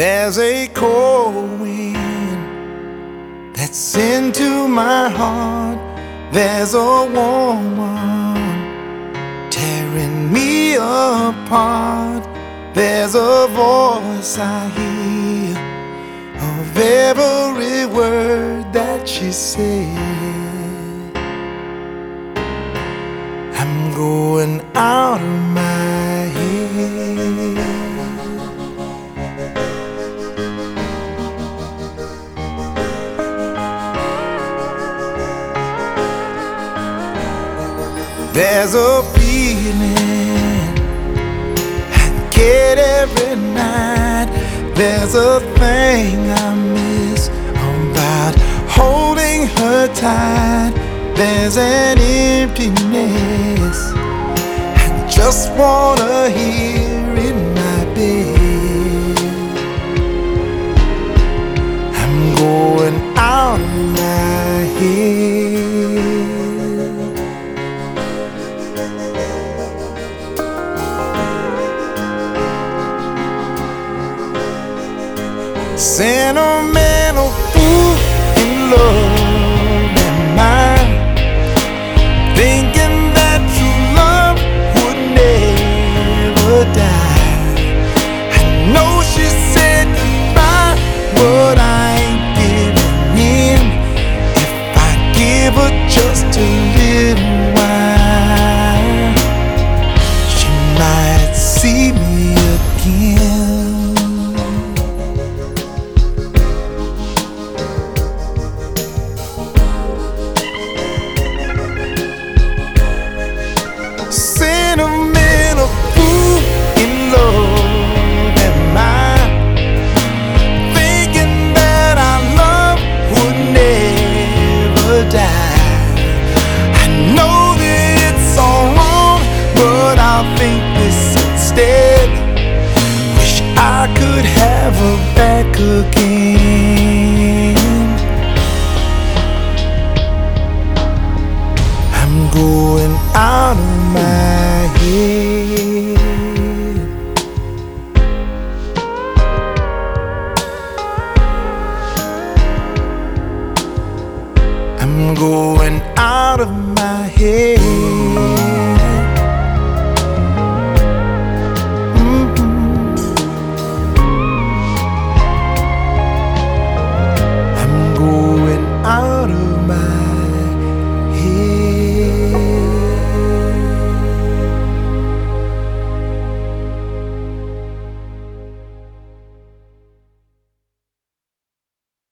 There's a cold wind that's into my heart. There's a warm one tearing me apart. There's a voice I hear of every word that she said. I'm going out of my There's a feeling I get every night. There's a thing I miss about holding her tight. There's an emptiness I just wanna hear Sentimental I could have her back again